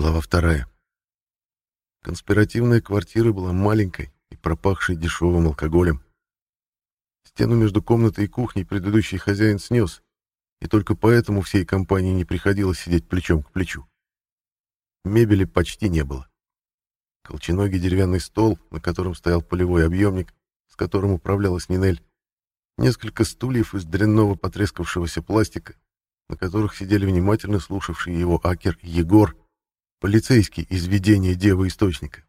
Глава вторая. Конспиративная квартира была маленькой и пропахшей дешевым алкоголем. Стену между комнатой и кухней предыдущий хозяин снес, и только поэтому всей компании не приходилось сидеть плечом к плечу. Мебели почти не было. Колченогий деревянный стол, на котором стоял полевой объемник, с которым управлялась Нинель, несколько стульев из дрянного потрескавшегося пластика, на которых сидели внимательно слушавшие его Акер и Егор, полицейский из видения Девы Источника,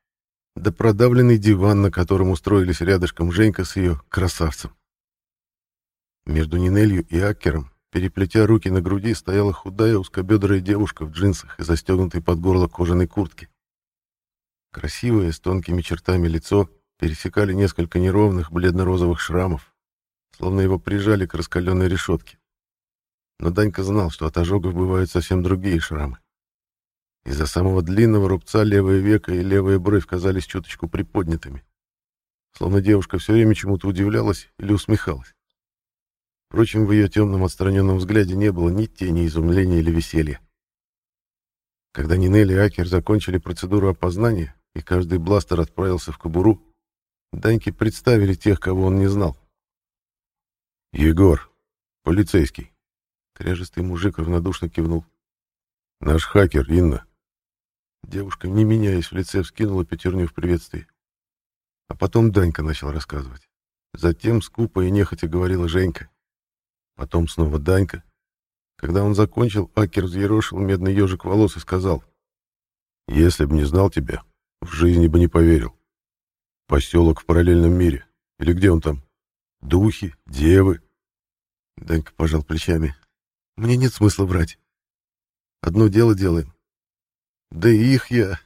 да продавленный диван, на котором устроились рядышком Женька с ее красавцем. Между Нинелью и Акером, переплетя руки на груди, стояла худая узкобедрая девушка в джинсах и застегнутой под горло кожаной куртке. Красивое, с тонкими чертами лицо пересекали несколько неровных бледно-розовых шрамов, словно его прижали к раскаленной решетке. Но Данька знал, что от ожогов бывают совсем другие шрамы. Из-за самого длинного рубца левое веко и левая бровь казались чуточку приподнятыми. Словно девушка все время чему-то удивлялась или усмехалась. Впрочем, в ее темном отстраненном взгляде не было ни тени изумления или веселья. Когда Нинель и Акер закончили процедуру опознания, и каждый бластер отправился в кобуру, Даньке представили тех, кого он не знал. «Егор, полицейский», — кряжистый мужик равнодушно кивнул. «Наш хакер, Инна. Девушка, не меняясь в лице, вскинула пятерню в приветствии. А потом Данька начал рассказывать. Затем скупо и нехотя говорила Женька. Потом снова Данька. Когда он закончил, Акер взъерошил медный ежик волос и сказал. «Если б не знал тебя, в жизни бы не поверил. Поселок в параллельном мире. Или где он там? Духи? Девы?» Данька пожал плечами. «Мне нет смысла врать. Одно дело делаем. Да и их я,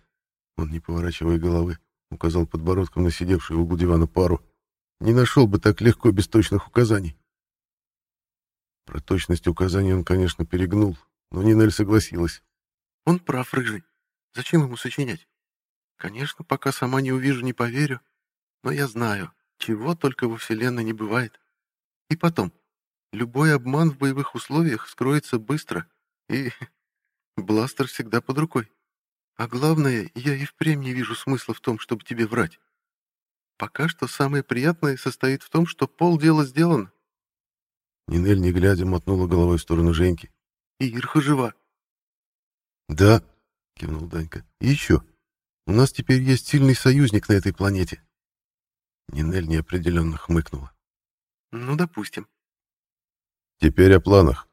он, не поворачивая головы, указал подбородком на сидевшую в углу дивана пару, не нашел бы так легко без точных указаний. Про точность указаний он, конечно, перегнул, но Нинель согласилась. Он прав, Рыжий. Зачем ему сочинять? Конечно, пока сама не увижу, не поверю, но я знаю, чего только во Вселенной не бывает. И потом, любой обман в боевых условиях скроется быстро, и бластер всегда под рукой. А главное, я и впрямь не вижу смысла в том, чтобы тебе врать. Пока что самое приятное состоит в том, что полдела сделано. Нинель, не глядя, мотнула головой в сторону Женьки. И Ирха жива. Да, кивнул Данька. И еще. У нас теперь есть сильный союзник на этой планете. Нинель неопределенно хмыкнула. Ну, допустим. Теперь о планах,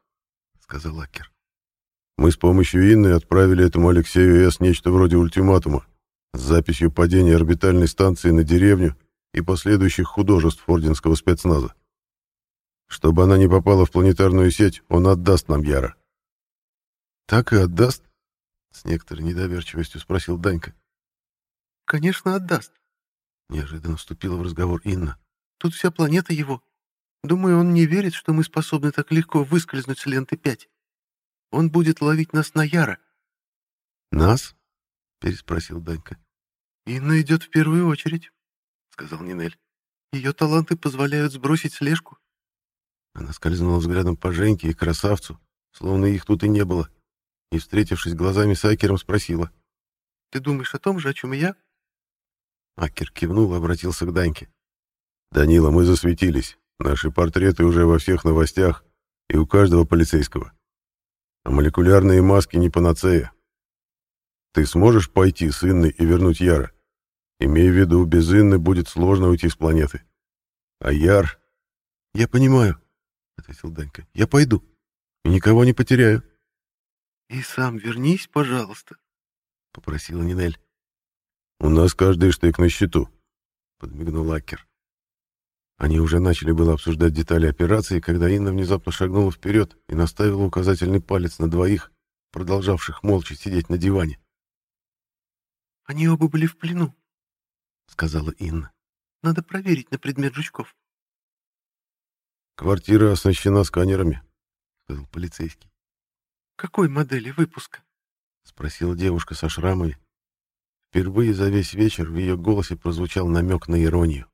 сказал Акер. Мы с помощью Инны отправили этому Алексею С. нечто вроде ультиматума с записью падения орбитальной станции на деревню и последующих художеств орденского спецназа. Чтобы она не попала в планетарную сеть, он отдаст нам Яра. «Так и отдаст?» — с некоторой недоверчивостью спросил Данька. «Конечно, отдаст», — неожиданно вступила в разговор Инна. «Тут вся планета его. Думаю, он не верит, что мы способны так легко выскользнуть с ленты 5. Он будет ловить нас на Яра». «Нас?» — переспросил Данька. «Инна идет в первую очередь», — сказал Нинель. «Ее таланты позволяют сбросить слежку». Она скользнула взглядом по Женьке и красавцу, словно их тут и не было, и, встретившись глазами с Акером, спросила. «Ты думаешь о том же, о чем и я?» Акер кивнул и обратился к Даньке. «Данила, мы засветились. Наши портреты уже во всех новостях и у каждого полицейского. А молекулярные маски не панацея. Ты сможешь пойти с Инной и вернуть Яра? Имей в виду, без Инны будет сложно уйти с планеты. А Яр... — Я понимаю, — ответил Данька. — Я пойду. И никого не потеряю. — И сам вернись, пожалуйста, — попросила Нинель. — У нас каждый штык на счету, — подмигнул Акер. Они уже начали было обсуждать детали операции, когда Инна внезапно шагнула вперед и наставила указательный палец на двоих, продолжавших молча сидеть на диване. «Они оба были в плену», — сказала Инна. «Надо проверить на предмет жучков». «Квартира оснащена сканерами», — сказал полицейский. «Какой модели выпуска?» — спросила девушка со шрамами. Впервые за весь вечер в ее голосе прозвучал намек на иронию.